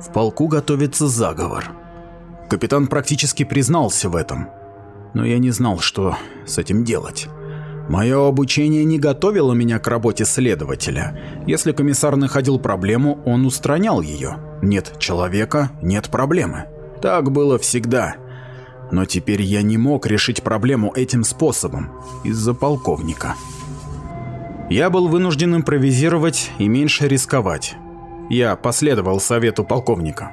В полку готовится заговор. Капитан практически признался в этом, но я не знал, что с этим делать. Мое обучение не готовило меня к работе следователя. Если комиссар находил проблему, он устранял ее. Нет человека – нет проблемы. Так было всегда. Но теперь я не мог решить проблему этим способом из-за полковника. Я был вынужден импровизировать и меньше рисковать. Я последовал совету полковника.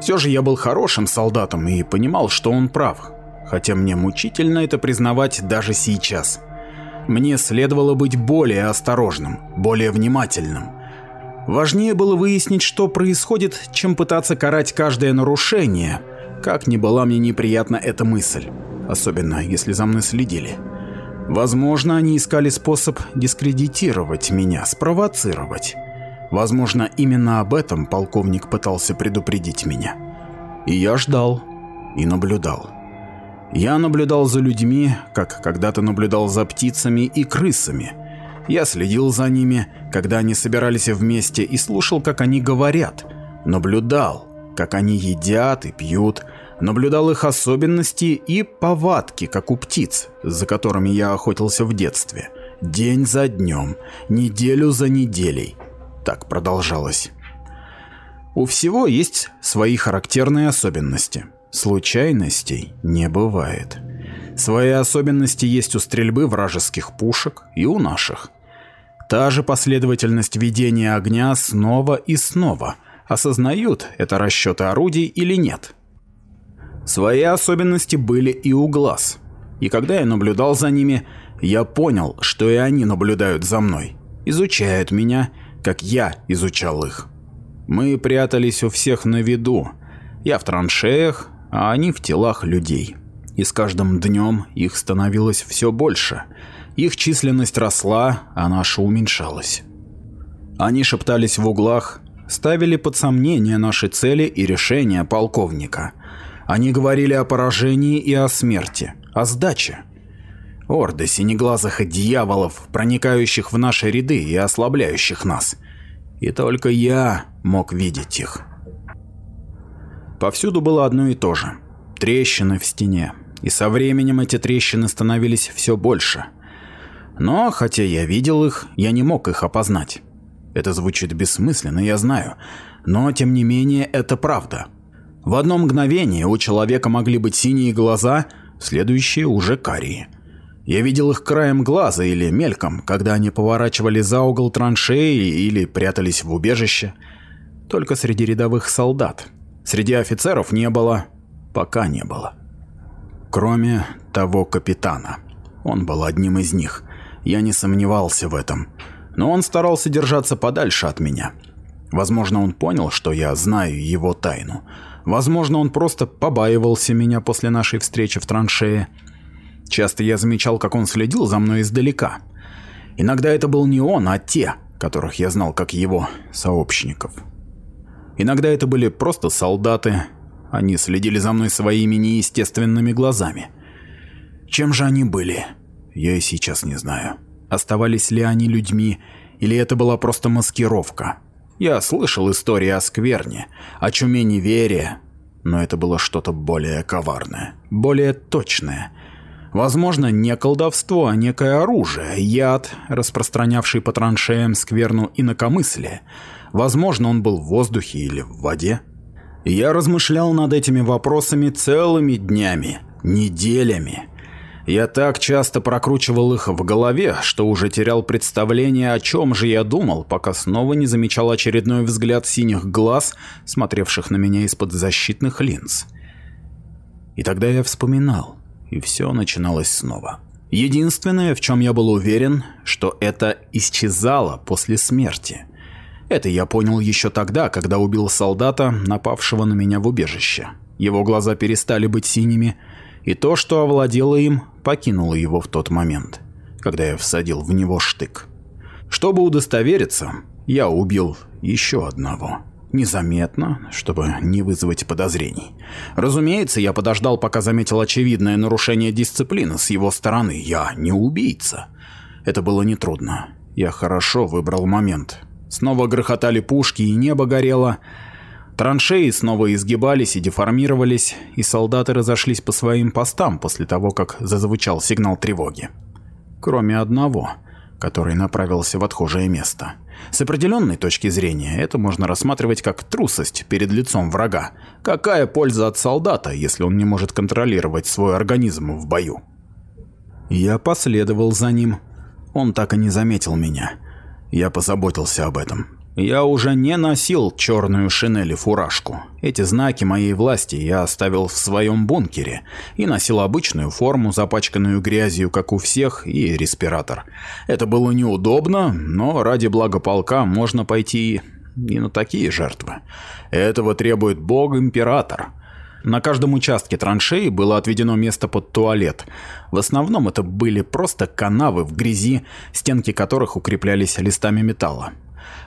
Все же я был хорошим солдатом и понимал, что он прав, хотя мне мучительно это признавать даже сейчас. Мне следовало быть более осторожным, более внимательным. Важнее было выяснить, что происходит, чем пытаться карать каждое нарушение, как ни была мне неприятна эта мысль, особенно если за мной следили. Возможно, они искали способ дискредитировать меня, спровоцировать. Возможно, именно об этом полковник пытался предупредить меня. И я ждал и наблюдал. Я наблюдал за людьми, как когда-то наблюдал за птицами и крысами. Я следил за ними, когда они собирались вместе и слушал, как они говорят. Наблюдал, как они едят и пьют, наблюдал их особенности и повадки, как у птиц, за которыми я охотился в детстве. День за днем, неделю за неделей. Так продолжалось. У всего есть свои характерные особенности. Случайностей не бывает. Свои особенности есть у стрельбы вражеских пушек и у наших. Та же последовательность ведения огня снова и снова. Осознают это расчеты орудий или нет. Свои особенности были и у глаз. И когда я наблюдал за ними, я понял, что и они наблюдают за мной. Изучают меня, как я изучал их. Мы прятались у всех на виду. Я в траншеях, а они в телах людей. И с каждым днем их становилось все больше. Их численность росла, а наша уменьшалась. Они шептались в углах, ставили под сомнение наши цели и решения полковника. Они говорили о поражении и о смерти, о сдаче. Орды синеглазых дьяволов, проникающих в наши ряды и ослабляющих нас. И только я мог видеть их. Повсюду было одно и то же. Трещины в стене. И со временем эти трещины становились все больше. Но, хотя я видел их, я не мог их опознать. Это звучит бессмысленно, я знаю. Но, тем не менее, это правда. В одно мгновение у человека могли быть синие глаза, следующие уже карие. Я видел их краем глаза или мельком, когда они поворачивали за угол траншеи или прятались в убежище. Только среди рядовых солдат. Среди офицеров не было, пока не было. Кроме того капитана. Он был одним из них. Я не сомневался в этом. Но он старался держаться подальше от меня. Возможно, он понял, что я знаю его тайну. Возможно, он просто побаивался меня после нашей встречи в траншее. Часто я замечал, как он следил за мной издалека. Иногда это был не он, а те, которых я знал как его сообщников. Иногда это были просто солдаты. Они следили за мной своими неестественными глазами. Чем же они были? Я и сейчас не знаю. Оставались ли они людьми, или это была просто маскировка? Я слышал истории о скверне, о чуме неверия, но это было что-то более коварное, более точное. Возможно, не колдовство, а некое оружие, яд, распространявший по траншеям скверну инакомыслие, Возможно, он был в воздухе или в воде. Я размышлял над этими вопросами целыми днями, неделями. Я так часто прокручивал их в голове, что уже терял представление, о чем же я думал, пока снова не замечал очередной взгляд синих глаз, смотревших на меня из-под защитных линз. И тогда я вспоминал, и все начиналось снова. Единственное, в чем я был уверен, что это исчезало после смерти – это я понял еще тогда, когда убил солдата, напавшего на меня в убежище. Его глаза перестали быть синими, и то, что овладело им, покинуло его в тот момент, когда я всадил в него штык. Чтобы удостовериться, я убил еще одного. Незаметно, чтобы не вызвать подозрений. Разумеется, я подождал, пока заметил очевидное нарушение дисциплины с его стороны. Я не убийца. Это было нетрудно. Я хорошо выбрал момент. Снова грохотали пушки и небо горело. Траншеи снова изгибались и деформировались, и солдаты разошлись по своим постам после того, как зазвучал сигнал тревоги. Кроме одного, который направился в отхожее место. С определенной точки зрения это можно рассматривать как трусость перед лицом врага. Какая польза от солдата, если он не может контролировать свой организм в бою? Я последовал за ним. Он так и не заметил меня. Я позаботился об этом. Я уже не носил черную шинель и фуражку. Эти знаки моей власти я оставил в своем бункере и носил обычную форму, запачканную грязью, как у всех, и респиратор. Это было неудобно, но ради блага полка можно пойти и на такие жертвы. Этого требует бог-император. На каждом участке траншеи было отведено место под туалет. В основном это были просто канавы в грязи, стенки которых укреплялись листами металла.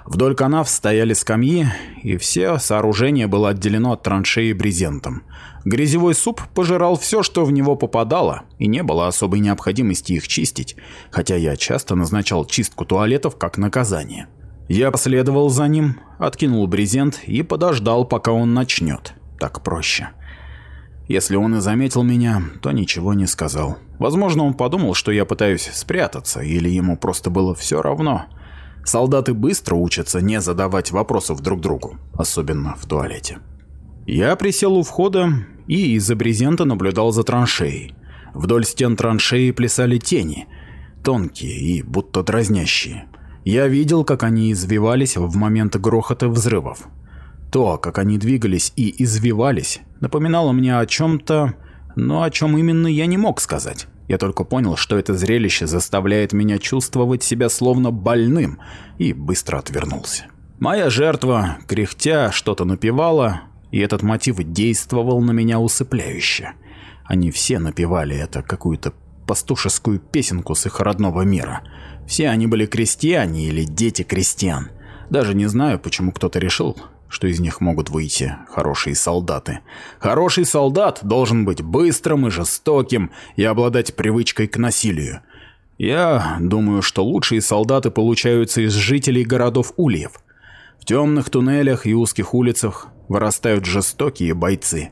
Вдоль канав стояли скамьи, и все сооружение было отделено от траншеи брезентом. Грязевой суп пожирал все, что в него попадало, и не было особой необходимости их чистить, хотя я часто назначал чистку туалетов как наказание. Я последовал за ним, откинул брезент и подождал, пока он начнет. Так проще. Если он и заметил меня, то ничего не сказал. Возможно, он подумал, что я пытаюсь спрятаться, или ему просто было все равно. Солдаты быстро учатся не задавать вопросов друг другу, особенно в туалете. Я присел у входа и из-за брезента наблюдал за траншеей. Вдоль стен траншеи плясали тени, тонкие и будто дразнящие. Я видел, как они извивались в момент грохота взрывов. То, как они двигались и извивались, напоминало мне о чем-то, но о чем именно я не мог сказать. Я только понял, что это зрелище заставляет меня чувствовать себя словно больным, и быстро отвернулся. Моя жертва, кряхтя, что-то напевала, и этот мотив действовал на меня усыпляюще. Они все напевали это, какую-то пастушескую песенку с их родного мира. Все они были крестьяне или дети крестьян. Даже не знаю, почему кто-то решил, что из них могут выйти хорошие солдаты. Хороший солдат должен быть быстрым и жестоким и обладать привычкой к насилию. Я думаю, что лучшие солдаты получаются из жителей городов Ульев. В темных туннелях и узких улицах вырастают жестокие бойцы.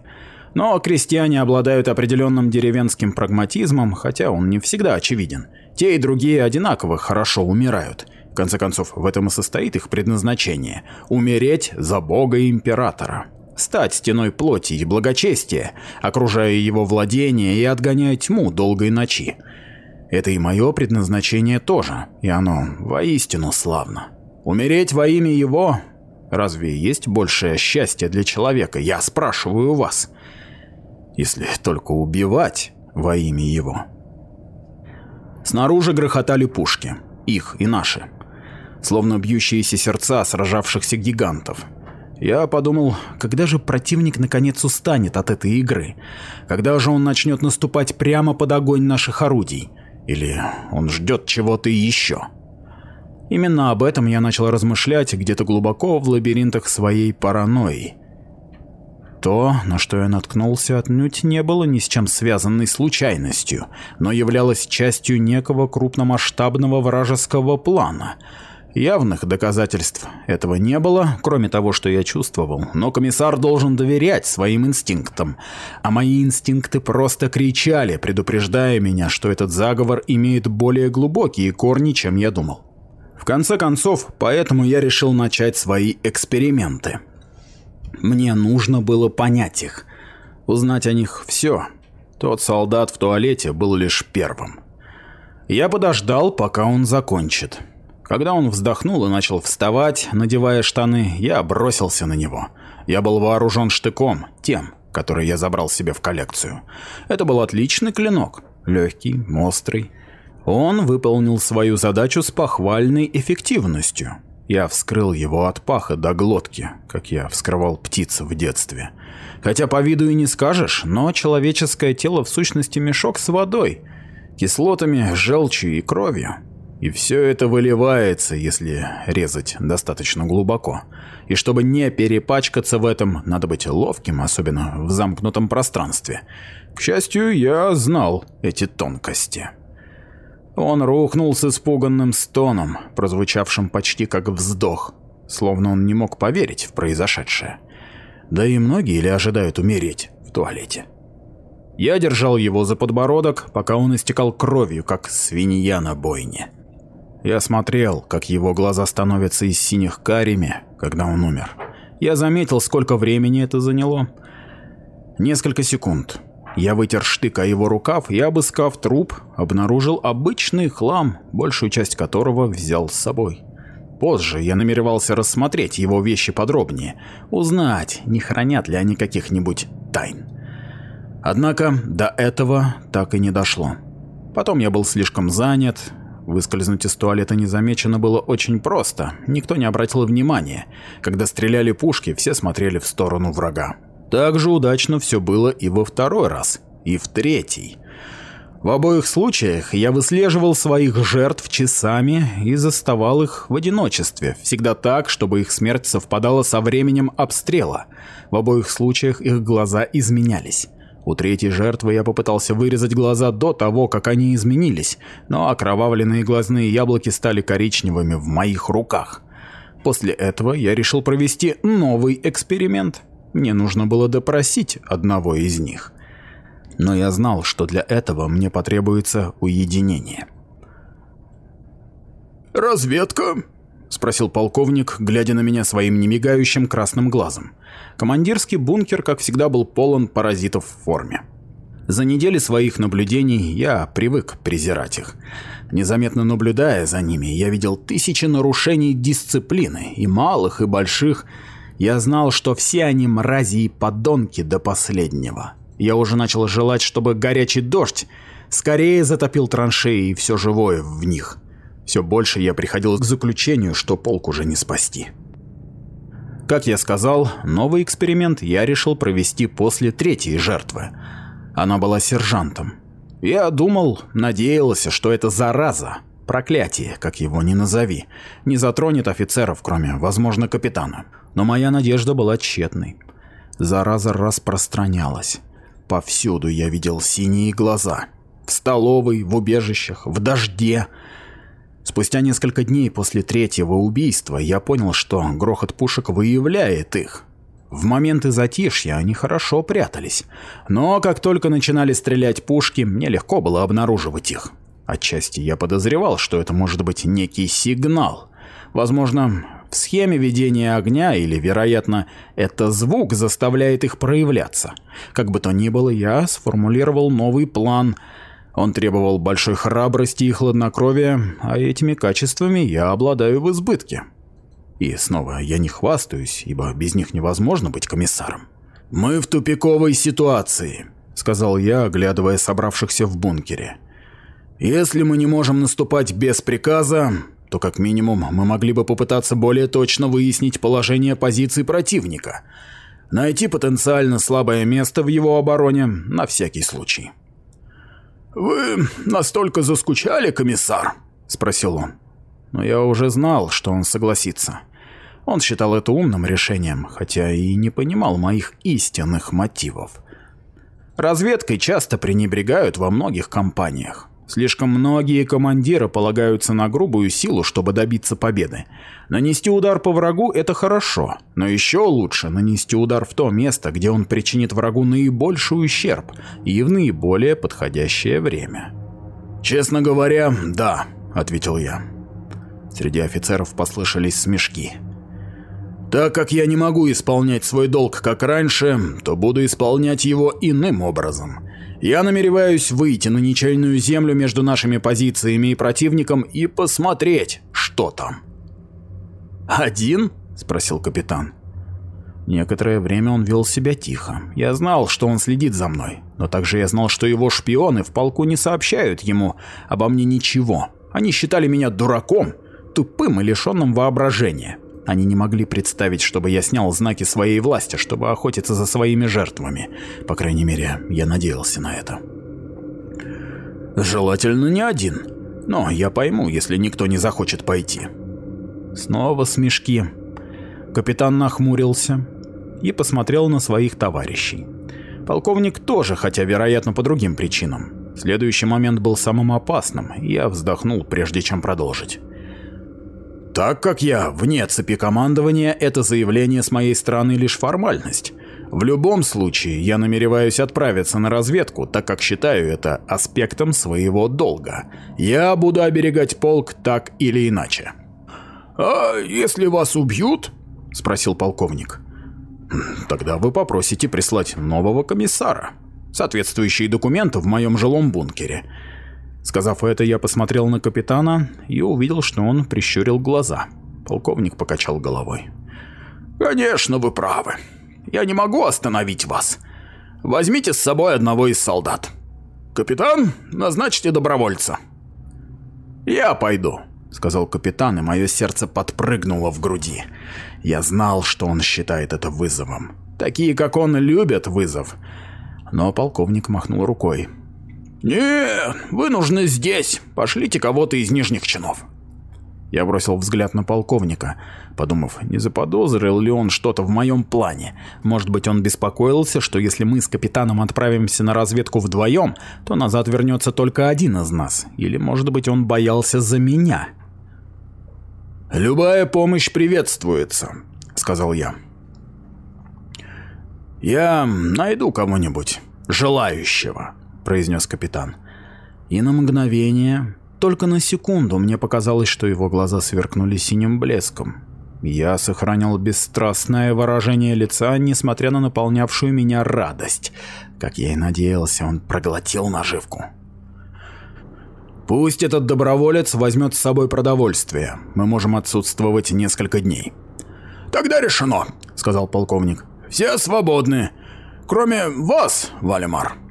Но крестьяне обладают определенным деревенским прагматизмом, хотя он не всегда очевиден. Те и другие одинаково хорошо умирают конце концов, в этом и состоит их предназначение – умереть за бога императора. Стать стеной плоти и благочестия, окружая его владение и отгоняя тьму долгой ночи. Это и мое предназначение тоже, и оно воистину славно. Умереть во имя его Разве есть большее счастье для человека, я спрашиваю вас? Если только убивать во имя его. Снаружи грохотали пушки, их и наши словно бьющиеся сердца сражавшихся гигантов. Я подумал, когда же противник наконец устанет от этой игры? Когда же он начнет наступать прямо под огонь наших орудий? Или он ждет чего-то еще? Именно об этом я начал размышлять где-то глубоко в лабиринтах своей паранойи. То, на что я наткнулся, отнюдь не было ни с чем связанной случайностью, но являлось частью некого крупномасштабного вражеского плана — Явных доказательств этого не было, кроме того, что я чувствовал, но комиссар должен доверять своим инстинктам. А мои инстинкты просто кричали, предупреждая меня, что этот заговор имеет более глубокие корни, чем я думал. В конце концов, поэтому я решил начать свои эксперименты. Мне нужно было понять их, узнать о них все. Тот солдат в туалете был лишь первым. Я подождал, пока он закончит. Когда он вздохнул и начал вставать, надевая штаны, я бросился на него. Я был вооружен штыком, тем, который я забрал себе в коллекцию. Это был отличный клинок, легкий, острый. Он выполнил свою задачу с похвальной эффективностью. Я вскрыл его от паха до глотки, как я вскрывал птиц в детстве. Хотя по виду и не скажешь, но человеческое тело в сущности мешок с водой, кислотами, желчью и кровью. И все это выливается, если резать достаточно глубоко. И чтобы не перепачкаться в этом, надо быть ловким, особенно в замкнутом пространстве. К счастью, я знал эти тонкости. Он рухнул с испуганным стоном, прозвучавшим почти как вздох, словно он не мог поверить в произошедшее. Да и многие ли ожидают умереть в туалете? Я держал его за подбородок, пока он истекал кровью, как свинья на бойне. Я смотрел, как его глаза становятся из синих карими, когда он умер. Я заметил, сколько времени это заняло. Несколько секунд. Я вытер штык о его рукав и, обыскав труп, обнаружил обычный хлам, большую часть которого взял с собой. Позже я намеревался рассмотреть его вещи подробнее, узнать, не хранят ли они каких-нибудь тайн. Однако до этого так и не дошло. Потом я был слишком занят, выскользнуть из туалета незамеченно было очень просто, никто не обратил внимания. Когда стреляли пушки, все смотрели в сторону врага. Так же удачно все было и во второй раз, и в третий. В обоих случаях я выслеживал своих жертв часами и заставал их в одиночестве, всегда так, чтобы их смерть совпадала со временем обстрела. В обоих случаях их глаза изменялись. У третьей жертвы я попытался вырезать глаза до того, как они изменились, но окровавленные глазные яблоки стали коричневыми в моих руках. После этого я решил провести новый эксперимент. Мне нужно было допросить одного из них но я знал, что для этого мне потребуется уединение. «Разведка?» – спросил полковник, глядя на меня своим немигающим красным глазом. Командирский бункер, как всегда, был полон паразитов в форме. За недели своих наблюдений я привык презирать их. Незаметно наблюдая за ними, я видел тысячи нарушений дисциплины, и малых, и больших. Я знал, что все они мрази и подонки до последнего. Я уже начал желать, чтобы горячий дождь скорее затопил траншеи и все живое в них. Все больше я приходил к заключению, что полк уже не спасти. Как я сказал, новый эксперимент я решил провести после третьей жертвы. Она была сержантом. Я думал, надеялся, что эта зараза, проклятие, как его ни назови, не затронет офицеров, кроме, возможно, капитана. Но моя надежда была тщетной. Зараза распространялась. Повсюду я видел синие глаза. В столовой, в убежищах, в дожде. Спустя несколько дней после третьего убийства я понял, что грохот пушек выявляет их. В моменты затишья они хорошо прятались, но как только начинали стрелять пушки, мне легко было обнаруживать их. Отчасти я подозревал, что это может быть некий сигнал. Возможно, в схеме ведения огня или, вероятно, это звук заставляет их проявляться. Как бы то ни было, я сформулировал новый план. Он требовал большой храбрости и хладнокровия, а этими качествами я обладаю в избытке. И снова я не хвастаюсь, ибо без них невозможно быть комиссаром. «Мы в тупиковой ситуации», — сказал я, оглядывая собравшихся в бункере. «Если мы не можем наступать без приказа, то как минимум мы могли бы попытаться более точно выяснить положение позиций противника, найти потенциально слабое место в его обороне на всякий случай. «Вы настолько заскучали, комиссар?» – спросил он. Но я уже знал, что он согласится. Он считал это умным решением, хотя и не понимал моих истинных мотивов. Разведкой часто пренебрегают во многих компаниях. Слишком многие командиры полагаются на грубую силу, чтобы добиться победы. Нанести удар по врагу – это хорошо, но еще лучше нанести удар в то место, где он причинит врагу наибольший ущерб и в наиболее подходящее время. «Честно говоря, да», – ответил я. Среди офицеров послышались смешки. «Так как я не могу исполнять свой долг как раньше, то буду исполнять его иным образом». Я намереваюсь выйти на ничейную землю между нашими позициями и противником и посмотреть, что там. «Один?» – спросил капитан. Некоторое время он вел себя тихо. Я знал, что он следит за мной, но также я знал, что его шпионы в полку не сообщают ему обо мне ничего. Они считали меня дураком, тупым и лишенным воображения. Они не могли представить, чтобы я снял знаки своей власти, чтобы охотиться за своими жертвами. По крайней мере, я надеялся на это. Желательно не один. Но я пойму, если никто не захочет пойти. Снова смешки. Капитан нахмурился и посмотрел на своих товарищей. Полковник тоже, хотя, вероятно, по другим причинам. Следующий момент был самым опасным, и я вздохнул, прежде чем продолжить. Так как я вне цепи командования, это заявление с моей стороны лишь формальность. В любом случае, я намереваюсь отправиться на разведку, так как считаю это аспектом своего долга. Я буду оберегать полк так или иначе. «А если вас убьют?» – спросил полковник. «Тогда вы попросите прислать нового комиссара. Соответствующие документы в моем жилом бункере. Сказав это, я посмотрел на капитана и увидел, что он прищурил глаза. Полковник покачал головой. «Конечно, вы правы. Я не могу остановить вас. Возьмите с собой одного из солдат. Капитан, назначьте добровольца». «Я пойду», — сказал капитан, и мое сердце подпрыгнуло в груди. Я знал, что он считает это вызовом. Такие, как он, любят вызов. Но полковник махнул рукой. «Нет, вы нужны здесь. Пошлите кого-то из нижних чинов». Я бросил взгляд на полковника, подумав, не заподозрил ли он что-то в моем плане. Может быть, он беспокоился, что если мы с капитаном отправимся на разведку вдвоем, то назад вернется только один из нас. Или, может быть, он боялся за меня. «Любая помощь приветствуется», — сказал я. «Я найду кого-нибудь желающего» произнес капитан. И на мгновение, только на секунду, мне показалось, что его глаза сверкнули синим блеском. Я сохранял бесстрастное выражение лица, несмотря на наполнявшую меня радость. Как я и надеялся, он проглотил наживку. «Пусть этот доброволец возьмет с собой продовольствие. Мы можем отсутствовать несколько дней». «Тогда решено», — сказал полковник. «Все свободны, кроме вас, Валимар».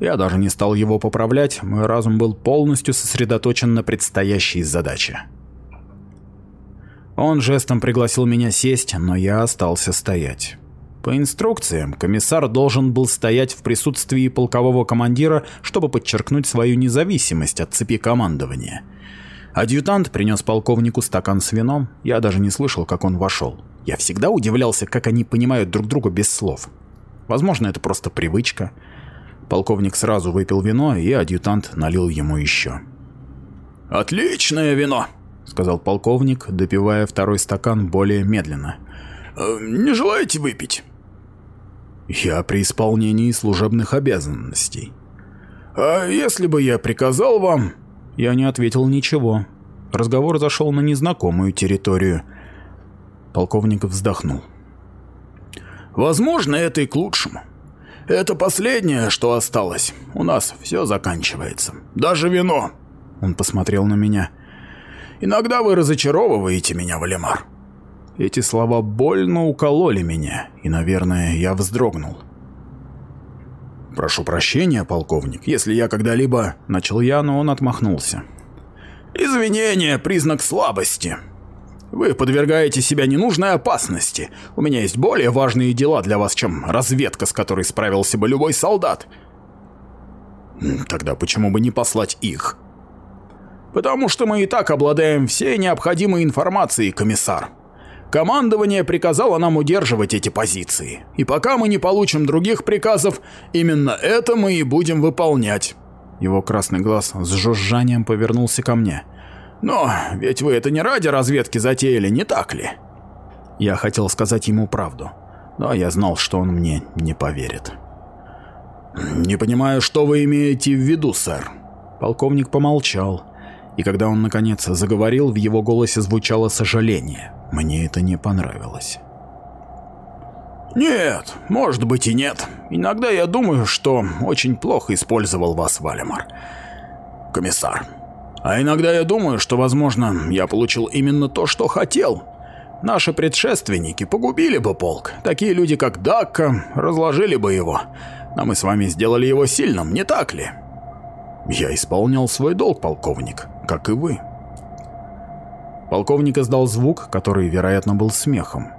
Я даже не стал его поправлять, мой разум был полностью сосредоточен на предстоящей задаче. Он жестом пригласил меня сесть, но я остался стоять. По инструкциям, комиссар должен был стоять в присутствии полкового командира, чтобы подчеркнуть свою независимость от цепи командования. Адъютант принес полковнику стакан с вином, я даже не слышал, как он вошел. Я всегда удивлялся, как они понимают друг друга без слов. Возможно, это просто привычка. Полковник сразу выпил вино, и адъютант налил ему еще. «Отличное вино!» — сказал полковник, допивая второй стакан более медленно. «Э, «Не желаете выпить?» «Я при исполнении служебных обязанностей». «А если бы я приказал вам...» Я не ответил ничего. Разговор зашел на незнакомую территорию. Полковник вздохнул. «Возможно, это и к лучшему. Это последнее, что осталось. У нас все заканчивается. Даже вино. Он посмотрел на меня. Иногда вы разочаровываете меня, Валимар. Эти слова больно укололи меня, и, наверное, я вздрогнул. «Прошу прощения, полковник, если я когда-либо...» Начал я, но он отмахнулся. «Извинения — признак слабости. Вы подвергаете себя ненужной опасности. У меня есть более важные дела для вас, чем разведка, с которой справился бы любой солдат. Тогда почему бы не послать их? Потому что мы и так обладаем всей необходимой информацией, комиссар. Командование приказало нам удерживать эти позиции. И пока мы не получим других приказов, именно это мы и будем выполнять. Его красный глаз с жужжанием повернулся ко мне. Но ведь вы это не ради разведки затеяли, не так ли? Я хотел сказать ему правду, но я знал, что он мне не поверит. «Не понимаю, что вы имеете в виду, сэр?» Полковник помолчал, и когда он наконец заговорил, в его голосе звучало сожаление. Мне это не понравилось. «Нет, может быть и нет. Иногда я думаю, что очень плохо использовал вас, Валимар. Комиссар, а иногда я думаю, что, возможно, я получил именно то, что хотел. Наши предшественники погубили бы полк. Такие люди, как Дакка, разложили бы его. А мы с вами сделали его сильным, не так ли? Я исполнял свой долг, полковник, как и вы. Полковник издал звук, который, вероятно, был смехом.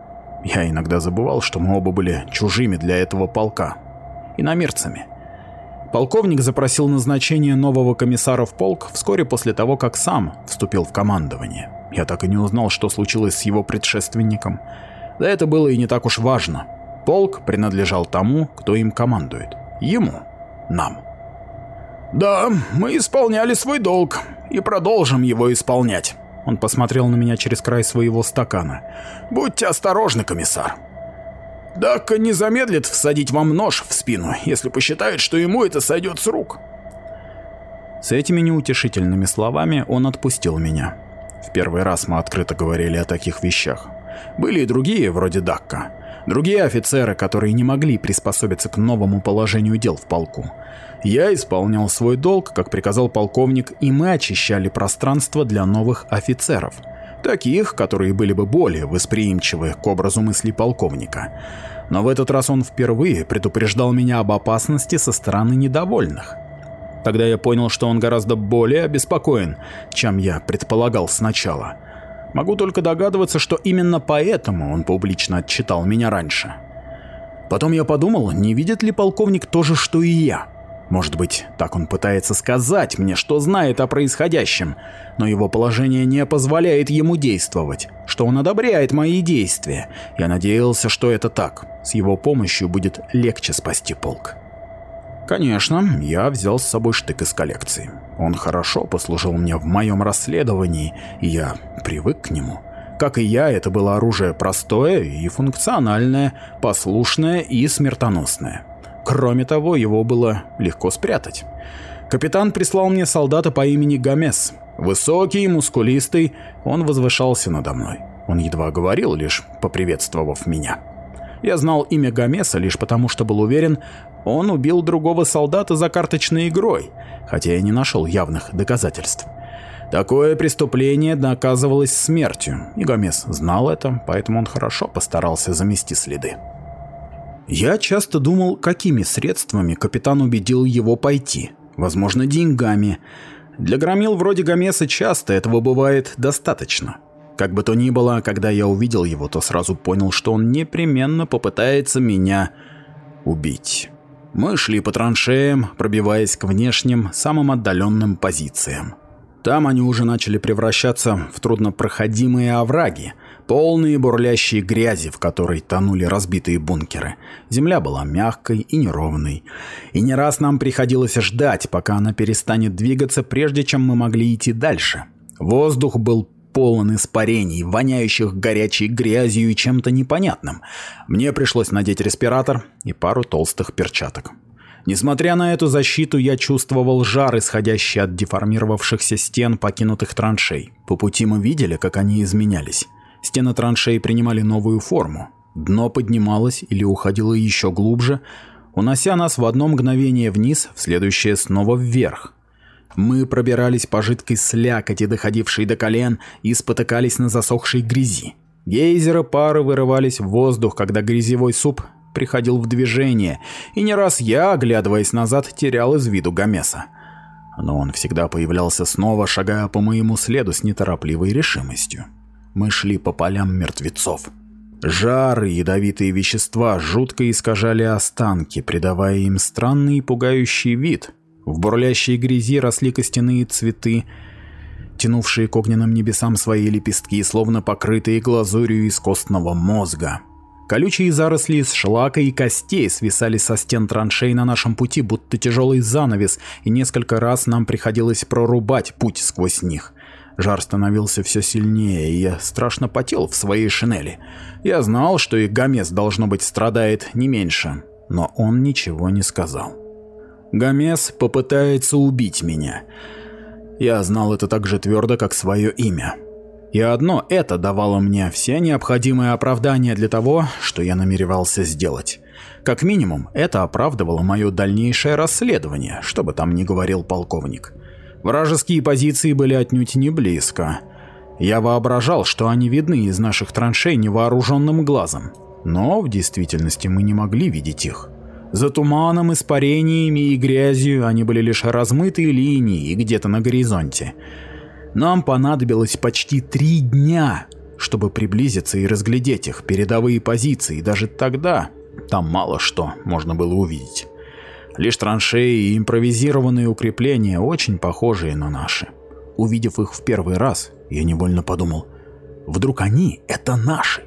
Я иногда забывал, что мы оба были чужими для этого полка. Иномирцами. Полковник запросил назначение нового комиссара в полк вскоре после того, как сам вступил в командование. Я так и не узнал, что случилось с его предшественником. Да это было и не так уж важно. Полк принадлежал тому, кто им командует. Ему. Нам. «Да, мы исполняли свой долг и продолжим его исполнять», Он посмотрел на меня через край своего стакана. «Будьте осторожны, комиссар. Дакка не замедлит всадить вам нож в спину, если посчитает, что ему это сойдет с рук». С этими неутешительными словами он отпустил меня. В первый раз мы открыто говорили о таких вещах. Были и другие, вроде Дакка. Другие офицеры, которые не могли приспособиться к новому положению дел в полку. Я исполнял свой долг, как приказал полковник, и мы очищали пространство для новых офицеров. Таких, которые были бы более восприимчивы к образу мыслей полковника. Но в этот раз он впервые предупреждал меня об опасности со стороны недовольных. Тогда я понял, что он гораздо более обеспокоен, чем я предполагал сначала. Могу только догадываться, что именно поэтому он публично отчитал меня раньше. Потом я подумал, не видит ли полковник то же, что и я. Может быть, так он пытается сказать мне, что знает о происходящем, но его положение не позволяет ему действовать, что он одобряет мои действия. Я надеялся, что это так. С его помощью будет легче спасти полк. Конечно, я взял с собой штык из коллекции. Он хорошо послужил мне в моем расследовании, и я привык к нему. Как и я, это было оружие простое и функциональное, послушное и смертоносное. Кроме того, его было легко спрятать. Капитан прислал мне солдата по имени Гомес. Высокий, мускулистый, он возвышался надо мной. Он едва говорил, лишь поприветствовав меня. Я знал имя Гомеса лишь потому, что был уверен, он убил другого солдата за карточной игрой, хотя я не нашел явных доказательств. Такое преступление наказывалось смертью, и Гомес знал это, поэтому он хорошо постарался замести следы. Я часто думал, какими средствами капитан убедил его пойти. Возможно, деньгами. Для громил вроде Гомеса часто этого бывает достаточно. Как бы то ни было, когда я увидел его, то сразу понял, что он непременно попытается меня убить. Мы шли по траншеям, пробиваясь к внешним, самым отдаленным позициям. Там они уже начали превращаться в труднопроходимые овраги, полные бурлящей грязи, в которой тонули разбитые бункеры. Земля была мягкой и неровной. И не раз нам приходилось ждать, пока она перестанет двигаться, прежде чем мы могли идти дальше. Воздух был полон испарений, воняющих горячей грязью и чем-то непонятным. Мне пришлось надеть респиратор и пару толстых перчаток. Несмотря на эту защиту, я чувствовал жар, исходящий от деформировавшихся стен покинутых траншей. По пути мы видели, как они изменялись. Стены траншей принимали новую форму. Дно поднималось или уходило еще глубже, унося нас в одно мгновение вниз, в следующее снова вверх. Мы пробирались по жидкой слякоти, доходившей до колен, и спотыкались на засохшей грязи. Гейзеры пары вырывались в воздух, когда грязевой суп приходил в движение, и не раз я, оглядываясь назад, терял из виду Гомеса. Но он всегда появлялся снова, шагая по моему следу с неторопливой решимостью. Мы шли по полям мертвецов. Жары, ядовитые вещества жутко искажали останки, придавая им странный и пугающий вид – в бурлящей грязи росли костяные цветы, тянувшие к огненным небесам свои лепестки, словно покрытые глазурью из костного мозга. Колючие заросли из шлака и костей свисали со стен траншей на нашем пути, будто тяжелый занавес, и несколько раз нам приходилось прорубать путь сквозь них. Жар становился все сильнее, и я страшно потел в своей шинели. Я знал, что и Гомес, должно быть, страдает не меньше, но он ничего не сказал. Гомес попытается убить меня. Я знал это так же твердо, как свое имя. И одно это давало мне все необходимые оправдания для того, что я намеревался сделать. Как минимум, это оправдывало мое дальнейшее расследование, что бы там ни говорил полковник. Вражеские позиции были отнюдь не близко. Я воображал, что они видны из наших траншей невооруженным глазом. Но в действительности мы не могли видеть их. За туманом, испарениями и грязью они были лишь размытые линии где-то на горизонте. Нам понадобилось почти три дня, чтобы приблизиться и разглядеть их передовые позиции, даже тогда там мало что можно было увидеть. Лишь траншеи и импровизированные укрепления, очень похожие на наши. Увидев их в первый раз, я невольно подумал, вдруг они — это наши.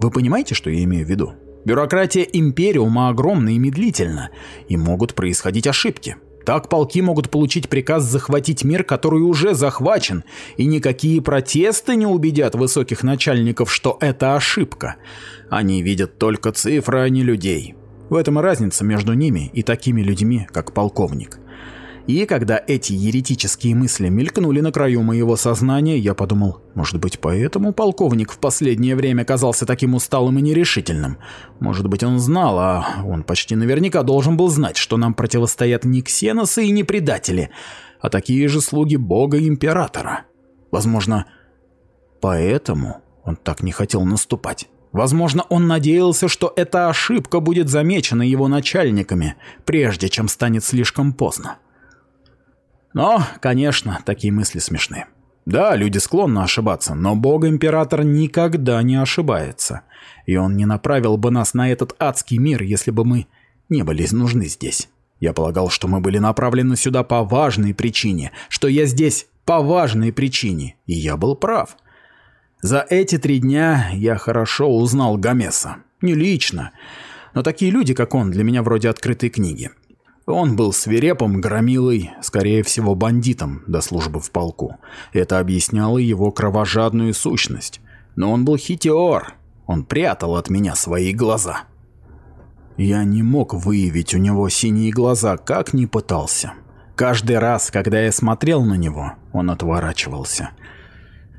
Вы понимаете, что я имею в виду? Бюрократия Империума огромна и медлительна, и могут происходить ошибки. Так полки могут получить приказ захватить мир, который уже захвачен, и никакие протесты не убедят высоких начальников, что это ошибка. Они видят только цифры, а не людей. В этом и разница между ними и такими людьми, как полковник. И когда эти еретические мысли мелькнули на краю моего сознания, я подумал, может быть, поэтому полковник в последнее время казался таким усталым и нерешительным. Может быть, он знал, а он почти наверняка должен был знать, что нам противостоят не ксеносы и не предатели, а такие же слуги бога-императора. Возможно, поэтому он так не хотел наступать. Возможно, он надеялся, что эта ошибка будет замечена его начальниками, прежде чем станет слишком поздно. Но, конечно, такие мысли смешны. Да, люди склонны ошибаться, но бог-император никогда не ошибается. И он не направил бы нас на этот адский мир, если бы мы не были нужны здесь. Я полагал, что мы были направлены сюда по важной причине, что я здесь по важной причине, и я был прав. За эти три дня я хорошо узнал Гомеса. Не лично, но такие люди, как он, для меня вроде открытой книги. Он был свирепым громилой, скорее всего бандитом до службы в полку. Это объясняло его кровожадную сущность. Но он был хитер, он прятал от меня свои глаза. Я не мог выявить у него синие глаза, как ни пытался. Каждый раз, когда я смотрел на него, он отворачивался.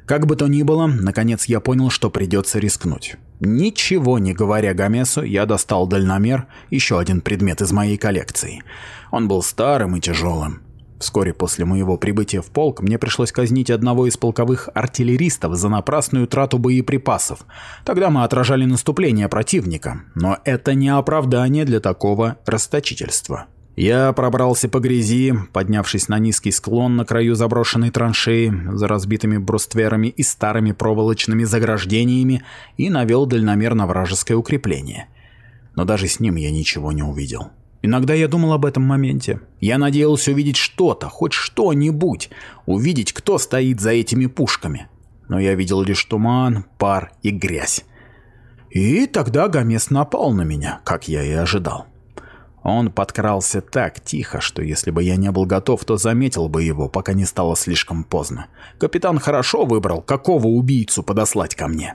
Как бы то ни было, наконец я понял, что придется рискнуть. Ничего не говоря Гомесу, я достал дальномер, еще один предмет из моей коллекции. Он был старым и тяжелым. Вскоре после моего прибытия в полк мне пришлось казнить одного из полковых артиллеристов за напрасную трату боеприпасов. Тогда мы отражали наступление противника, но это не оправдание для такого расточительства. Я пробрался по грязи, поднявшись на низкий склон на краю заброшенной траншеи за разбитыми брустверами и старыми проволочными заграждениями и навел дальномер на вражеское укрепление. Но даже с ним я ничего не увидел. Иногда я думал об этом моменте. Я надеялся увидеть что-то, хоть что-нибудь, увидеть, кто стоит за этими пушками. Но я видел лишь туман, пар и грязь. И тогда Гомес напал на меня, как я и ожидал. Он подкрался так тихо, что если бы я не был готов, то заметил бы его, пока не стало слишком поздно. Капитан хорошо выбрал, какого убийцу подослать ко мне.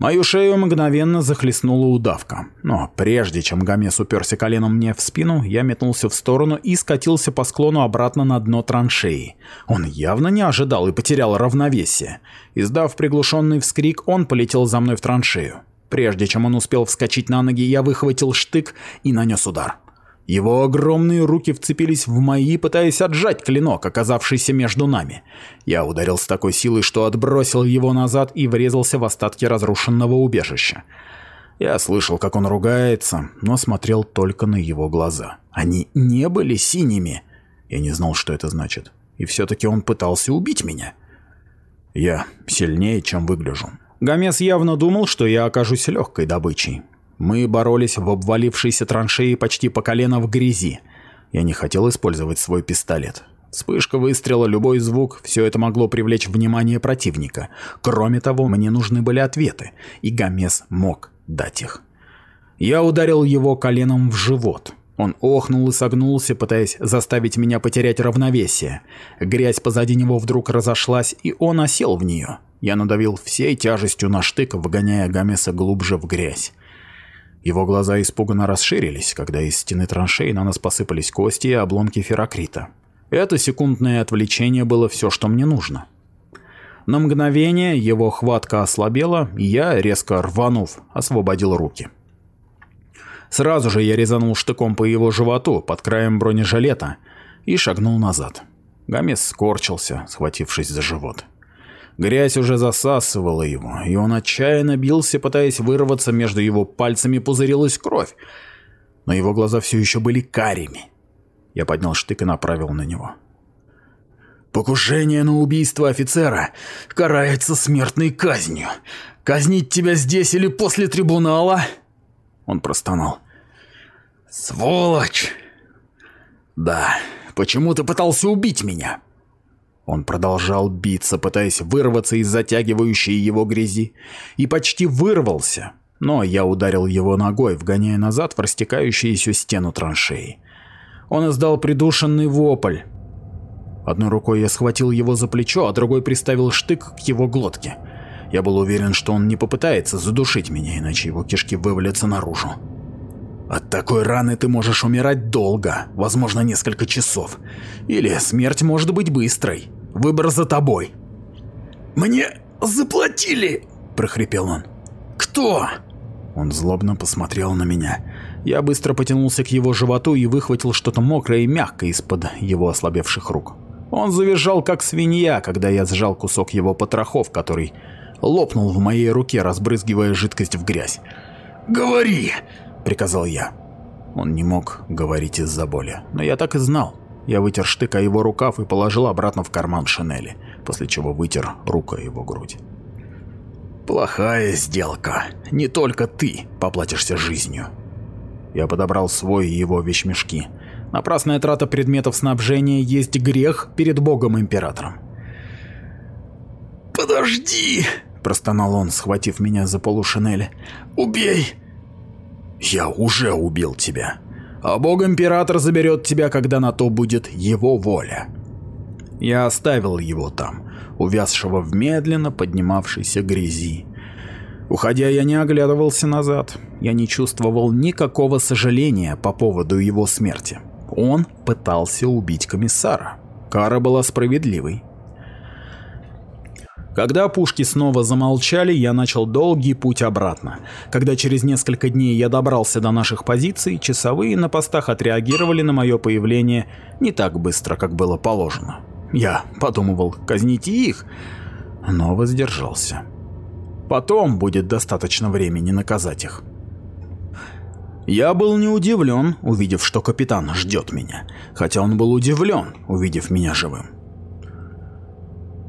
Мою шею мгновенно захлестнула удавка. Но прежде чем Гомес уперся коленом мне в спину, я метнулся в сторону и скатился по склону обратно на дно траншеи. Он явно не ожидал и потерял равновесие. Издав приглушенный вскрик, он полетел за мной в траншею. Прежде чем он успел вскочить на ноги, я выхватил штык и нанес удар. Его огромные руки вцепились в мои, пытаясь отжать клинок, оказавшийся между нами. Я ударил с такой силой, что отбросил его назад и врезался в остатки разрушенного убежища. Я слышал, как он ругается, но смотрел только на его глаза. Они не были синими. Я не знал, что это значит. И все-таки он пытался убить меня. Я сильнее, чем выгляжу. Гомес явно думал, что я окажусь легкой добычей. Мы боролись в обвалившейся траншеи почти по колено в грязи. Я не хотел использовать свой пистолет. Вспышка выстрела, любой звук – все это могло привлечь внимание противника. Кроме того, мне нужны были ответы, и Гомес мог дать их. Я ударил его коленом в живот. Он охнул и согнулся, пытаясь заставить меня потерять равновесие. Грязь позади него вдруг разошлась, и он осел в нее. Я надавил всей тяжестью на штык, выгоняя Гомеса глубже в грязь. Его глаза испуганно расширились, когда из стены траншеи на нас посыпались кости и обломки ферокрита. Это секундное отвлечение было все, что мне нужно. На мгновение его хватка ослабела, и я, резко рванув, освободил руки. Сразу же я резанул штыком по его животу под краем бронежилета и шагнул назад. Гомес скорчился, схватившись за живот. Грязь уже засасывала его, и он отчаянно бился, пытаясь вырваться, между его пальцами пузырилась кровь. Но его глаза все еще были карими. Я поднял штык и направил на него. «Покушение на убийство офицера карается смертной казнью. Казнить тебя здесь или после трибунала?» Он простонал. «Сволочь!» «Да, почему ты пытался убить меня?» Он продолжал биться, пытаясь вырваться из затягивающей его грязи, и почти вырвался, но я ударил его ногой, вгоняя назад в растекающуюся стену траншеи. Он издал придушенный вопль. Одной рукой я схватил его за плечо, а другой приставил штык к его глотке. Я был уверен, что он не попытается задушить меня, иначе его кишки вывалятся наружу. От такой раны ты можешь умирать долго, возможно несколько часов. Или смерть может быть быстрой. Выбор за тобой. «Мне заплатили!» – прохрипел он. «Кто?» Он злобно посмотрел на меня. Я быстро потянулся к его животу и выхватил что-то мокрое и мягкое из-под его ослабевших рук. Он завизжал как свинья, когда я сжал кусок его потрохов, который лопнул в моей руке, разбрызгивая жидкость в грязь. «Говори!» – приказал я. Он не мог говорить из-за боли, но я так и знал. Я вытер штык о его рукав и положил обратно в карман шинели, после чего вытер руку о его грудь. «Плохая сделка. Не только ты поплатишься жизнью». Я подобрал свой и его вещмешки. Напрасная трата предметов снабжения есть грех перед богом-императором. «Подожди!» – простонал он, схватив меня за полушинели. «Убей!» «Я уже убил тебя. А бог-император заберет тебя, когда на то будет его воля». Я оставил его там, увязшего в медленно поднимавшейся грязи. Уходя, я не оглядывался назад. Я не чувствовал никакого сожаления по поводу его смерти. Он пытался убить комиссара. Кара была справедливой. Когда пушки снова замолчали, я начал долгий путь обратно. Когда через несколько дней я добрался до наших позиций, часовые на постах отреагировали на мое появление не так быстро, как было положено. Я подумывал, казните их, но воздержался. Потом будет достаточно времени наказать их. Я был не удивлен, увидев, что капитан ждет меня, хотя он был удивлен, увидев меня живым.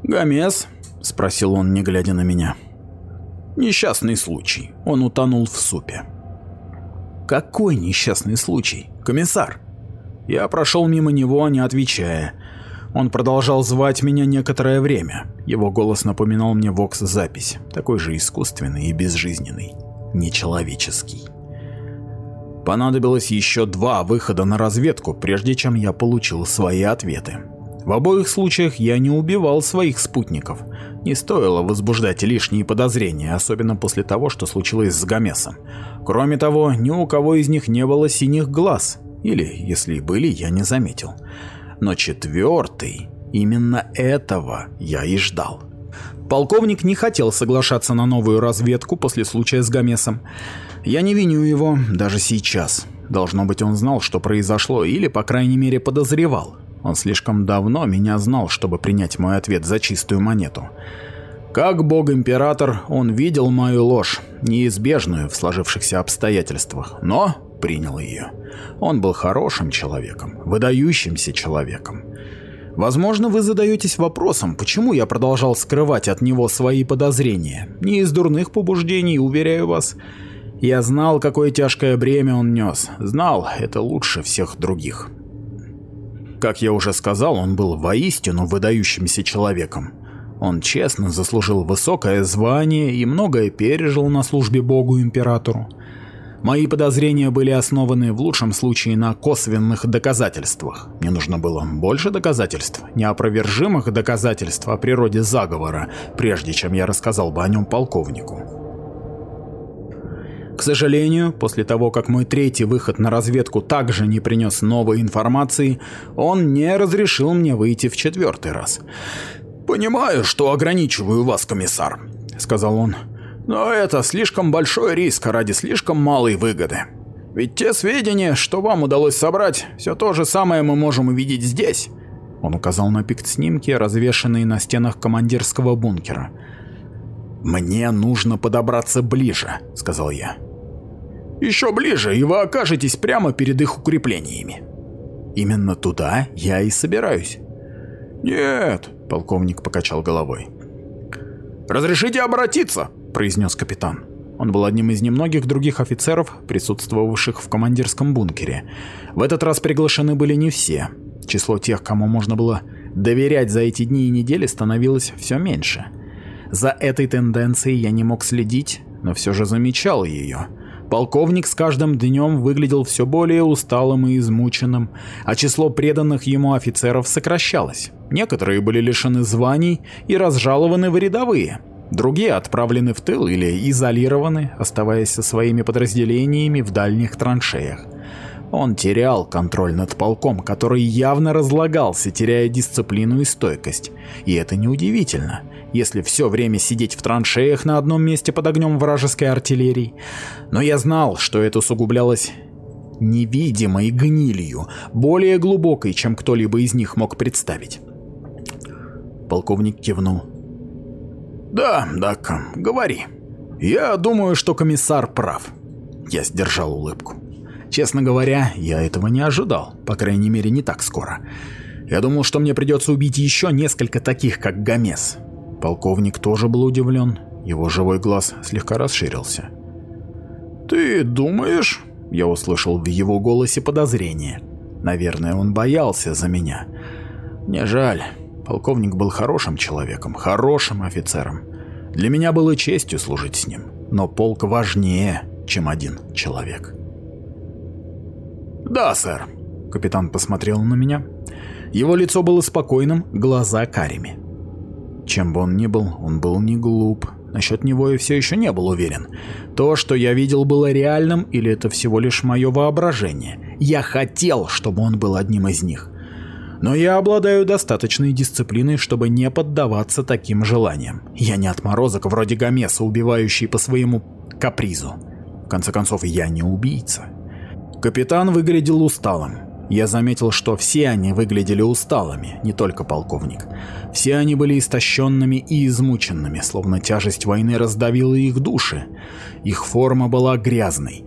«Гомес?» – спросил он, не глядя на меня. «Несчастный случай. Он утонул в супе». «Какой несчастный случай? Комиссар?» Я прошел мимо него, не отвечая. Он продолжал звать меня некоторое время. Его голос напоминал мне вокс-запись, такой же искусственный и безжизненный, нечеловеческий. Понадобилось еще два выхода на разведку, прежде чем я получил свои ответы. В обоих случаях я не убивал своих спутников. Не стоило возбуждать лишние подозрения, особенно после того, что случилось с Гомесом. Кроме того, ни у кого из них не было синих глаз. Или, если и были, я не заметил. Но четвертый, именно этого я и ждал. Полковник не хотел соглашаться на новую разведку после случая с Гомесом. Я не виню его даже сейчас. Должно быть, он знал, что произошло, или, по крайней мере, подозревал. Он слишком давно меня знал, чтобы принять мой ответ за чистую монету. Как бог-император, он видел мою ложь, неизбежную в сложившихся обстоятельствах, но принял ее. Он был хорошим человеком, выдающимся человеком. Возможно, вы задаетесь вопросом, почему я продолжал скрывать от него свои подозрения. Не из дурных побуждений, уверяю вас. Я знал, какое тяжкое бремя он нес. Знал это лучше всех других. Как я уже сказал, он был воистину выдающимся человеком. Он честно заслужил высокое звание и многое пережил на службе Богу-Императору. Мои подозрения были основаны в лучшем случае на косвенных доказательствах. Мне нужно было больше доказательств, неопровержимых доказательств о природе заговора, прежде чем я рассказал бы о нем полковнику. К сожалению, после того, как мой третий выход на разведку также не принес новой информации, он не разрешил мне выйти в четвертый раз. «Понимаю, что ограничиваю вас, комиссар», — сказал он, — «но это слишком большой риск ради слишком малой выгоды. Ведь те сведения, что вам удалось собрать, все то же самое мы можем увидеть здесь». Он указал на пикт-снимки, развешанные на стенах командирского бункера. «Мне нужно подобраться ближе», — сказал я. Еще ближе, и вы окажетесь прямо перед их укреплениями. Именно туда я и собираюсь. Нет, полковник покачал головой. Разрешите обратиться, произнес капитан. Он был одним из немногих других офицеров, присутствовавших в командирском бункере. В этот раз приглашены были не все. Число тех, кому можно было доверять за эти дни и недели, становилось все меньше. За этой тенденцией я не мог следить, но все же замечал ее. Полковник с каждым днем выглядел все более усталым и измученным, а число преданных ему офицеров сокращалось. Некоторые были лишены званий и разжалованы в рядовые, другие отправлены в тыл или изолированы, оставаясь со своими подразделениями в дальних траншеях. Он терял контроль над полком, который явно разлагался, теряя дисциплину и стойкость. И это неудивительно, если все время сидеть в траншеях на одном месте под огнем вражеской артиллерии. Но я знал, что это усугублялось невидимой гнилью, более глубокой, чем кто-либо из них мог представить. Полковник кивнул. «Да, Дакка, говори. Я думаю, что комиссар прав». Я сдержал улыбку. Честно говоря, я этого не ожидал, по крайней мере не так скоро. Я думал, что мне придется убить еще несколько таких, как Гомес. Полковник тоже был удивлен, его живой глаз слегка расширился. «Ты думаешь?» Я услышал в его голосе подозрение. Наверное, он боялся за меня. Мне жаль. Полковник был хорошим человеком, хорошим офицером. Для меня было честью служить с ним. Но полк важнее, чем один человек. «Да, сэр». Капитан посмотрел на меня. Его лицо было спокойным, глаза карими. Чем бы он ни был, он был не глуп. Насчет него я все еще не был уверен. То, что я видел, было реальным или это всего лишь мое воображение. Я хотел, чтобы он был одним из них. Но я обладаю достаточной дисциплиной, чтобы не поддаваться таким желаниям. Я не отморозок вроде Гомеса, убивающий по своему капризу. В конце концов, я не убийца. Капитан выглядел усталым. Я заметил, что все они выглядели усталыми, не только полковник. Все они были истощенными и измученными, словно тяжесть войны раздавила их души. Их форма была грязной.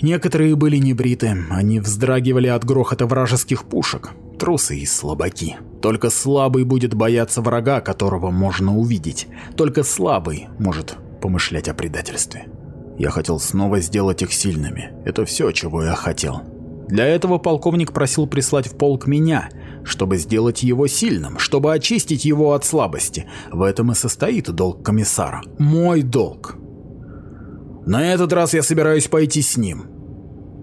Некоторые были небриты, они вздрагивали от грохота вражеских пушек. Трусы и слабаки. Только слабый будет бояться врага, которого можно увидеть. Только слабый может помышлять о предательстве. Я хотел снова сделать их сильными. Это все, чего я хотел. Для этого полковник просил прислать в полк меня, чтобы сделать его сильным, чтобы очистить его от слабости. В этом и состоит долг комиссара. Мой долг. На этот раз я собираюсь пойти с ним,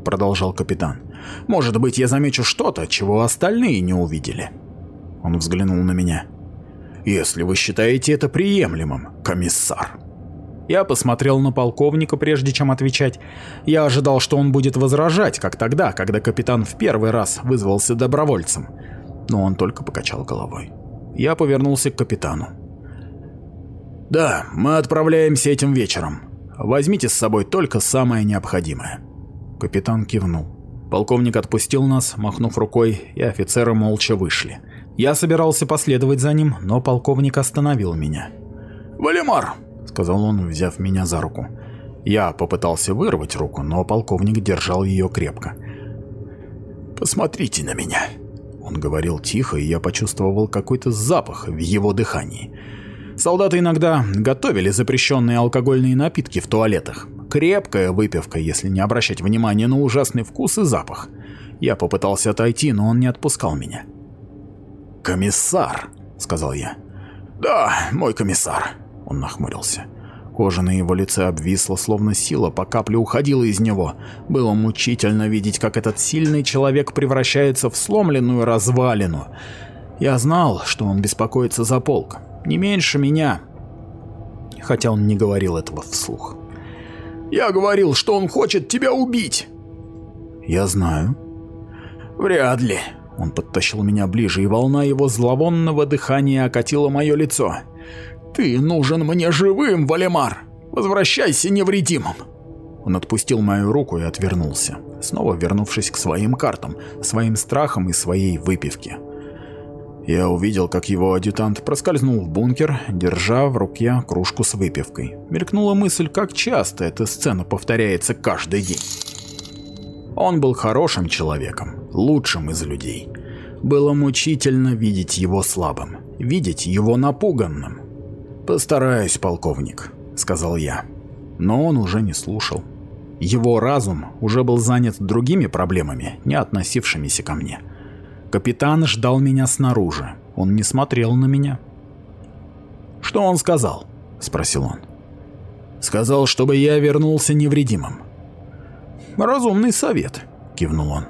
продолжал капитан. Может быть, я замечу что-то, чего остальные не увидели. Он взглянул на меня. Если вы считаете это приемлемым, комиссар. Я посмотрел на полковника, прежде чем отвечать. Я ожидал, что он будет возражать, как тогда, когда капитан в первый раз вызвался добровольцем. Но он только покачал головой. Я повернулся к капитану. «Да, мы отправляемся этим вечером. Возьмите с собой только самое необходимое». Капитан кивнул. Полковник отпустил нас, махнув рукой, и офицеры молча вышли. Я собирался последовать за ним, но полковник остановил меня. «Валимар, сказал он, взяв меня за руку. Я попытался вырвать руку, но полковник держал ее крепко. «Посмотрите на меня!» Он говорил тихо, и я почувствовал какой-то запах в его дыхании. Солдаты иногда готовили запрещенные алкогольные напитки в туалетах. Крепкая выпивка, если не обращать внимания на ужасный вкус и запах. Я попытался отойти, но он не отпускал меня. «Комиссар», — сказал я. «Да, мой комиссар», он нахмурился. Кожа на его лице обвисла, словно сила по капле уходила из него. Было мучительно видеть, как этот сильный человек превращается в сломленную развалину. Я знал, что он беспокоится за полк. Не меньше меня. Хотя он не говорил этого вслух. «Я говорил, что он хочет тебя убить!» «Я знаю». «Вряд ли». Он подтащил меня ближе, и волна его зловонного дыхания окатила мое лицо. «Ты нужен мне живым, Валемар! Возвращайся невредимым!» Он отпустил мою руку и отвернулся, снова вернувшись к своим картам, своим страхам и своей выпивке. Я увидел, как его адъютант проскользнул в бункер, держа в руке кружку с выпивкой. Мелькнула мысль, как часто эта сцена повторяется каждый день. Он был хорошим человеком, лучшим из людей. Было мучительно видеть его слабым, видеть его напуганным. «Постараюсь, полковник», — сказал я. Но он уже не слушал. Его разум уже был занят другими проблемами, не относившимися ко мне. Капитан ждал меня снаружи. Он не смотрел на меня. «Что он сказал?» – спросил он. «Сказал, чтобы я вернулся невредимым». разумный совет», — кивнул он.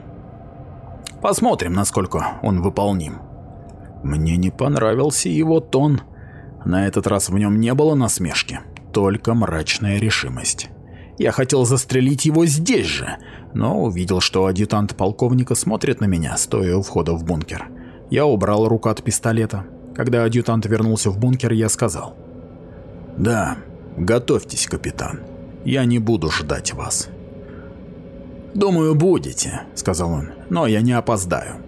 «Посмотрим, насколько он выполним». Мне не понравился его тон. На этот раз в нем не было насмешки, только мрачная решимость. Я хотел застрелить его здесь же, но увидел, что адъютант полковника смотрит на меня, стоя у входа в бункер. Я убрал руку от пистолета. Когда адъютант вернулся в бункер, я сказал. «Да, готовьтесь, капитан. Я не буду ждать вас». «Думаю, будете», — сказал он, — «но я не опоздаю».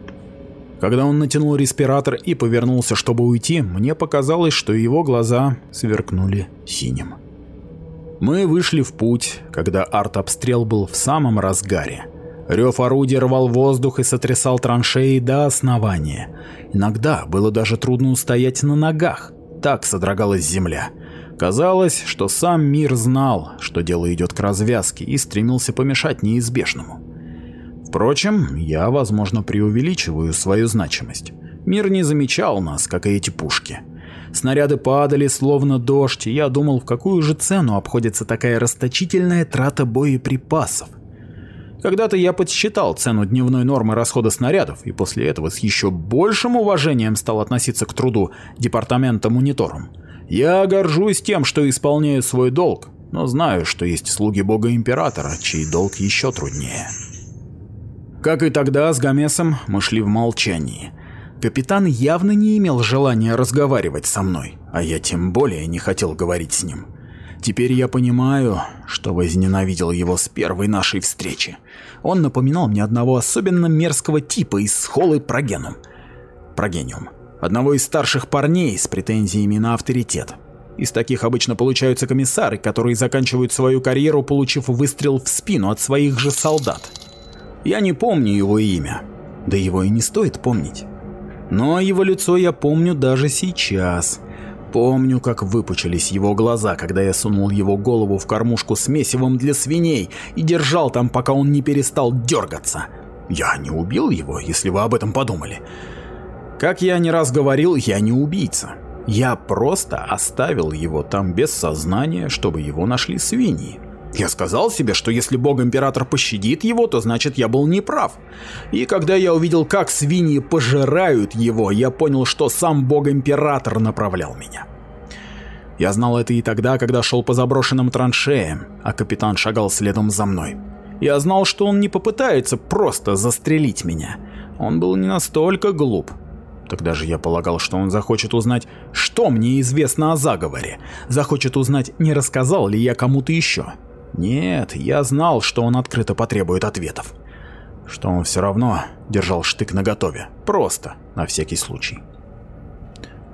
Когда он натянул респиратор и повернулся, чтобы уйти, мне показалось, что его глаза сверкнули синим. Мы вышли в путь, когда артобстрел был в самом разгаре. Рев орудий рвал воздух и сотрясал траншеи до основания. Иногда было даже трудно устоять на ногах, так содрогалась земля. Казалось, что сам мир знал, что дело идет к развязке и стремился помешать неизбежному. Впрочем, я, возможно, преувеличиваю свою значимость. Мир не замечал нас, как и эти пушки. Снаряды падали, словно дождь, и я думал, в какую же цену обходится такая расточительная трата боеприпасов. Когда-то я подсчитал цену дневной нормы расхода снарядов, и после этого с еще большим уважением стал относиться к труду департамента монитором. Я горжусь тем, что исполняю свой долг, но знаю, что есть слуги бога императора, чей долг еще труднее. Как и тогда с Гомесом мы шли в молчании. Капитан явно не имел желания разговаривать со мной, а я тем более не хотел говорить с ним. Теперь я понимаю, что возненавидел его с первой нашей встречи. Он напоминал мне одного особенно мерзкого типа из схолы Прогенум. Прогениум. Одного из старших парней с претензиями на авторитет. Из таких обычно получаются комиссары, которые заканчивают свою карьеру, получив выстрел в спину от своих же солдат. Я не помню его имя. Да его и не стоит помнить. Но его лицо я помню даже сейчас. Помню, как выпучились его глаза, когда я сунул его голову в кормушку с месивом для свиней и держал там, пока он не перестал дергаться. Я не убил его, если вы об этом подумали. Как я не раз говорил, я не убийца. Я просто оставил его там без сознания, чтобы его нашли свиньи. Я сказал себе, что если бог-император пощадит его, то значит я был неправ. И когда я увидел, как свиньи пожирают его, я понял, что сам бог-император направлял меня. Я знал это и тогда, когда шел по заброшенным траншеям, а капитан шагал следом за мной. Я знал, что он не попытается просто застрелить меня. Он был не настолько глуп. Тогда же я полагал, что он захочет узнать, что мне известно о заговоре. Захочет узнать, не рассказал ли я кому-то еще. Нет, я знал, что он открыто потребует ответов. Что он все равно держал штык наготове, просто, на всякий случай.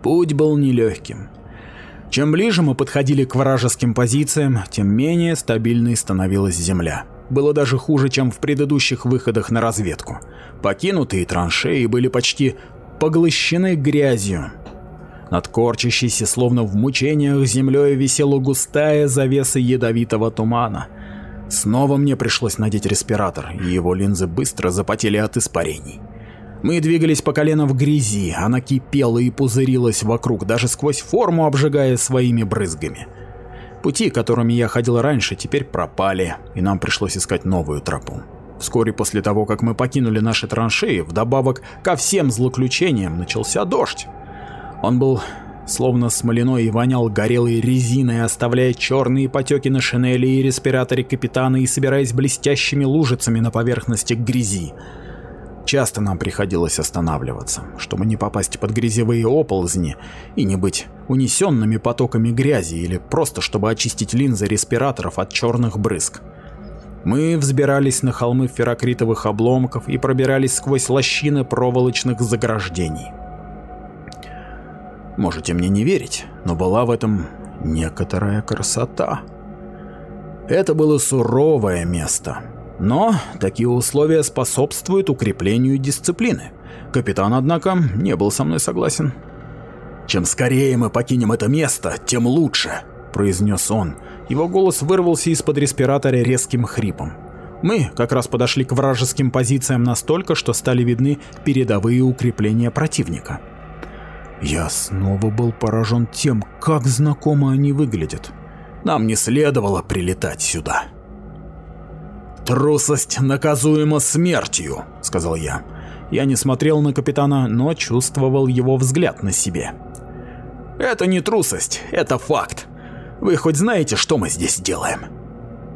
Путь был нелегким. Чем ближе мы подходили к вражеским позициям, тем менее стабильной становилась земля. Было даже хуже, чем в предыдущих выходах на разведку. Покинутые траншеи были почти поглощены грязью, над корчащейся, словно в мучениях, землей висела густая завеса ядовитого тумана. Снова мне пришлось надеть респиратор, и его линзы быстро запотели от испарений. Мы двигались по колено в грязи, она кипела и пузырилась вокруг, даже сквозь форму обжигая своими брызгами. Пути, которыми я ходил раньше, теперь пропали, и нам пришлось искать новую тропу. Вскоре после того, как мы покинули наши траншеи, вдобавок ко всем злоключениям начался дождь. Он был словно смоляной и вонял горелой резиной, оставляя черные потеки на шинели и респираторе капитана и собираясь блестящими лужицами на поверхности грязи. Часто нам приходилось останавливаться, чтобы не попасть под грязевые оползни и не быть унесенными потоками грязи или просто чтобы очистить линзы респираторов от черных брызг. Мы взбирались на холмы ферокритовых обломков и пробирались сквозь лощины проволочных заграждений. Можете мне не верить, но была в этом некоторая красота. Это было суровое место, но такие условия способствуют укреплению дисциплины. Капитан, однако, не был со мной согласен. «Чем скорее мы покинем это место, тем лучше», – произнес он. Его голос вырвался из-под респиратора резким хрипом. Мы как раз подошли к вражеским позициям настолько, что стали видны передовые укрепления противника. Я снова был поражен тем, как знакомо они выглядят. Нам не следовало прилетать сюда. «Трусость наказуема смертью», — сказал я. Я не смотрел на капитана, но чувствовал его взгляд на себе. «Это не трусость, это факт. Вы хоть знаете, что мы здесь делаем?»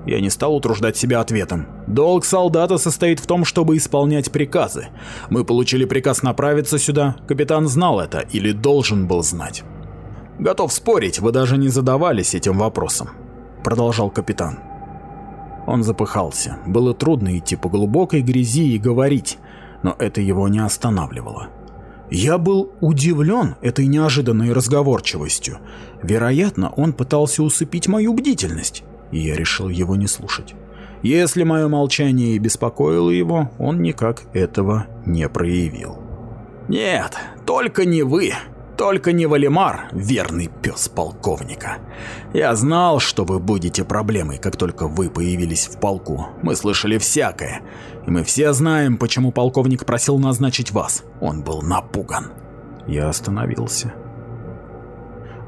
Я не стал утруждать себя ответом. Долг солдата состоит в том, чтобы исполнять приказы. Мы получили приказ направиться сюда, капитан знал это или должен был знать. Готов спорить, вы даже не задавались этим вопросом, продолжал капитан. Он запыхался. Было трудно идти по глубокой грязи и говорить, но это его не останавливало. Я был удивлен этой неожиданной разговорчивостью. Вероятно, он пытался усыпить мою бдительность и я решил его не слушать. Если мое молчание и беспокоило его, он никак этого не проявил. «Нет, только не вы, только не Валимар, верный пес полковника. Я знал, что вы будете проблемой, как только вы появились в полку. Мы слышали всякое, и мы все знаем, почему полковник просил назначить вас. Он был напуган». Я остановился.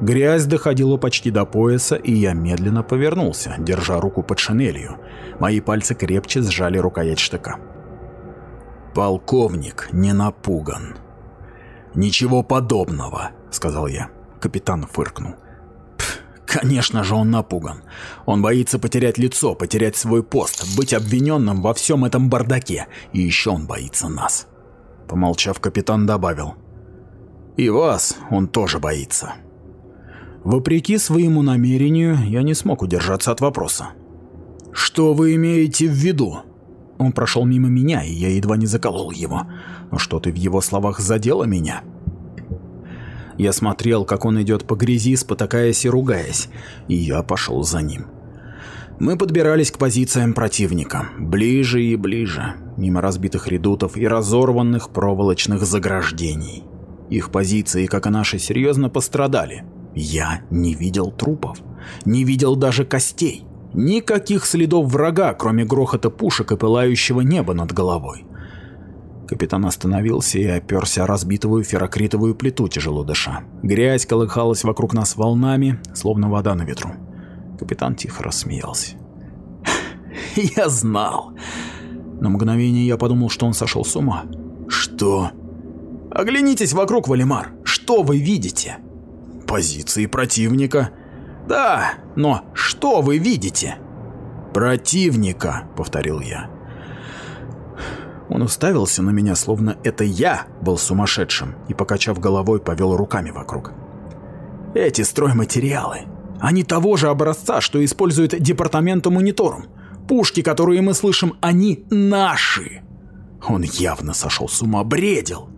Грязь доходила почти до пояса, и я медленно повернулся, держа руку под шинелью. Мои пальцы крепче сжали рукоять штыка. «Полковник не напуган». «Ничего подобного», — сказал я. Капитан фыркнул. Конечно же он напуган. Он боится потерять лицо, потерять свой пост, быть обвиненным во всем этом бардаке. И еще он боится нас. Помолчав, капитан добавил. И вас он тоже боится. Вопреки своему намерению, я не смог удержаться от вопроса. «Что вы имеете в виду?» Он прошел мимо меня, и я едва не заколол его. Но что-то в его словах задело меня. Я смотрел, как он идет по грязи, спотыкаясь и ругаясь, и я пошел за ним. Мы подбирались к позициям противника, ближе и ближе, мимо разбитых редутов и разорванных проволочных заграждений. Их позиции, как и наши, серьезно пострадали, я не видел трупов, не видел даже костей. Никаких следов врага, кроме грохота пушек и пылающего неба над головой. Капитан остановился и оперся о разбитую ферокритовую плиту, тяжело дыша. Грязь колыхалась вокруг нас волнами, словно вода на ветру. Капитан тихо рассмеялся. «Я знал!» На мгновение я подумал, что он сошел с ума. «Что?» «Оглянитесь вокруг, Валимар! Что вы видите?» Позиции противника. Да, но что вы видите? Противника, повторил я. Он уставился на меня, словно это я был сумасшедшим, и, покачав головой, повел руками вокруг. Эти стройматериалы, они того же образца, что использует департаменту мониторум. Пушки, которые мы слышим, они наши. Он явно сошел с ума, бредил.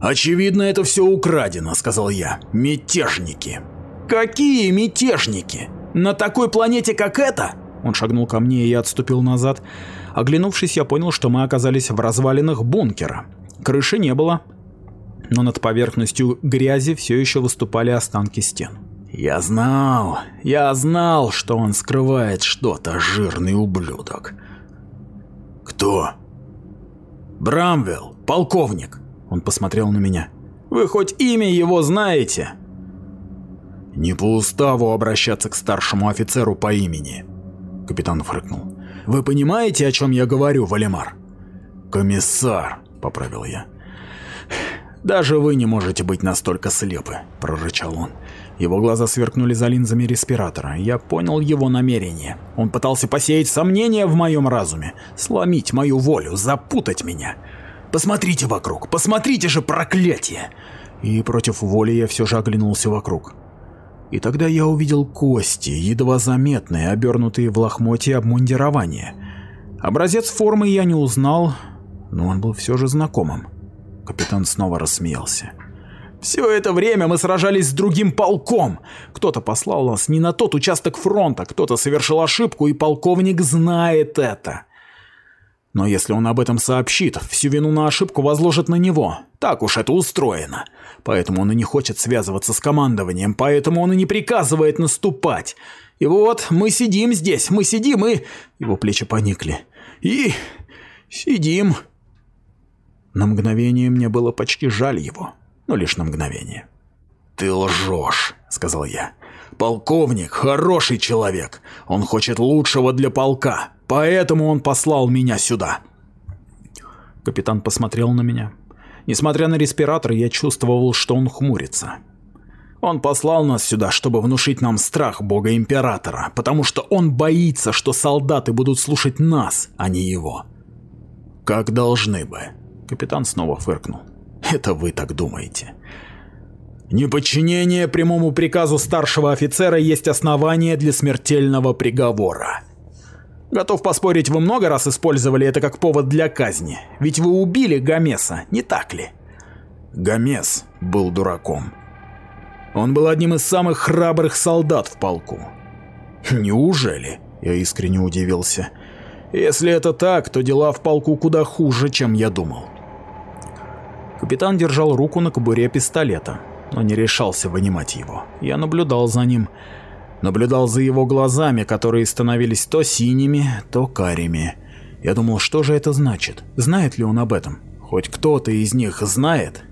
«Очевидно, это все украдено», — сказал я. «Мятежники». «Какие мятежники? На такой планете, как эта?» Он шагнул ко мне, и я отступил назад. Оглянувшись, я понял, что мы оказались в развалинах бункера. Крыши не было, но над поверхностью грязи все еще выступали останки стен. Я знал, я знал, что он скрывает что-то, жирный ублюдок. Кто? Брамвелл, полковник. Он посмотрел на меня. «Вы хоть имя его знаете?» «Не по уставу обращаться к старшему офицеру по имени», — капитан фрыкнул. «Вы понимаете, о чем я говорю, Валимар?» «Комиссар», — поправил я. «Даже вы не можете быть настолько слепы», — прорычал он. Его глаза сверкнули за линзами респиратора. Я понял его намерение. Он пытался посеять сомнения в моем разуме, сломить мою волю, запутать меня. Посмотрите вокруг, посмотрите же, проклятие!» И против воли я все же оглянулся вокруг. И тогда я увидел кости, едва заметные, обернутые в лохмотье обмундирования. Образец формы я не узнал, но он был все же знакомым. Капитан снова рассмеялся. Все это время мы сражались с другим полком. Кто-то послал нас не на тот участок фронта, кто-то совершил ошибку, и полковник знает это. Но если он об этом сообщит, всю вину на ошибку возложат на него. Так уж это устроено. Поэтому он и не хочет связываться с командованием, поэтому он и не приказывает наступать. И вот мы сидим здесь, мы сидим и... Его плечи поникли. И... сидим. На мгновение мне было почти жаль его, но лишь на мгновение. «Ты лжешь», — сказал я. «Полковник — хороший человек. Он хочет лучшего для полка. Поэтому он послал меня сюда. Капитан посмотрел на меня. Несмотря на респиратор, я чувствовал, что он хмурится. Он послал нас сюда, чтобы внушить нам страх бога императора, потому что он боится, что солдаты будут слушать нас, а не его. Как должны бы. Капитан снова фыркнул. Это вы так думаете. Неподчинение прямому приказу старшего офицера есть основание для смертельного приговора. Готов поспорить, вы много раз использовали это как повод для казни, ведь вы убили Гомеса, не так ли? Гомес был дураком. Он был одним из самых храбрых солдат в полку. Неужели? Я искренне удивился. Если это так, то дела в полку куда хуже, чем я думал. Капитан держал руку на кобуре пистолета, но не решался вынимать его. Я наблюдал за ним, наблюдал за его глазами, которые становились то синими, то карими. Я думал, что же это значит? Знает ли он об этом? Хоть кто-то из них знает